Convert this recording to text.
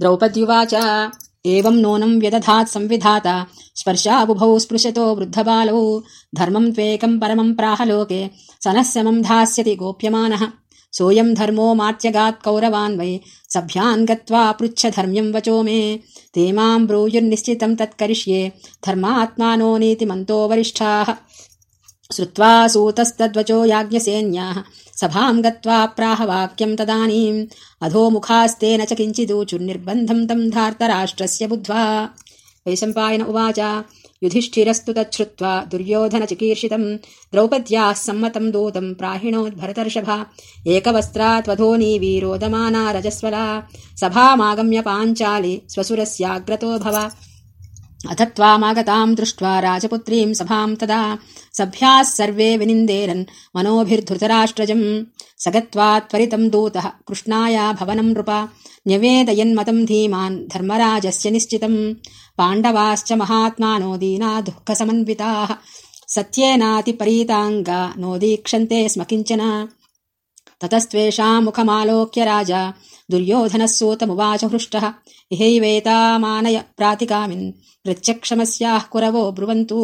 द्रौपद्युवाच। एवम् नूनम् व्यदधात् संविधाता। स्पर्शाबुभौ स्पृशतो वृद्धबालौ। धर्मम् त्वेकम् परमम् प्राहलोके। सनः धास्यति गोप्यमानः। सोऽयम् धर्मो मात्यगात् कौरवान् वै। सभ्यान् गत्वा पृच्छ धर्म्यम् वचो मे। ते माम् ब्रूयुर्निश्चितम् तत्करिष्ये धर्मात्मानो नीतिमन्तो वरिष्ठाः श्रुत्वा सूतस्तद्वचो याज्ञसेन्याः। सभाम् गत्वा प्राहवाक्यम् तदानीम्। अधोमुखास्तेन च किञ्चिदूचुर्निर्बन्धम् तम् धार्तराष्ट्रस्य बुद्ध्वा। वैशम्पायन उवाच युधिष्ठिरस्तु तच्छ्रुत्वा दुर्योधनचिकीर्षितम् द्रौपद्याः सम्मतम् दूतम् प्राहिणोद्भरतर्षभा। एकवस्त्रात्वधोनी वीरोदमाना रजस्वला। सभामागम्य पाञ्चालि स्वसुरस्याग्रतो भव अथ त्वामागताम् दृष्ट्वा राजपुत्रीम् सभाम् तदा सभ्याः सर्वे विनिन्देरन् मनोभिर्धृतराष्ट्रजम्। स गत्वा त्वरितम् दूतः कृष्णाया भवनम् नृप न्यवेदयन्मतम् धीमान् धर्मराजस्य निश्चितम्। पाण्डवाश्च महात्मानो दीना दुःखसमन्विताः। सत्येनातिपरीताङ्गा नोदीक्षन्ते स्म किञ्चन। ततस्त्वेषाम् मुखमालोक्य राजा दुर्योधनः सूतमुवाच हृष्टः इहैवेतामानय प्रातिकामिन् प्रत्यक्षमस्याः कुरवो ब्रुवन्तु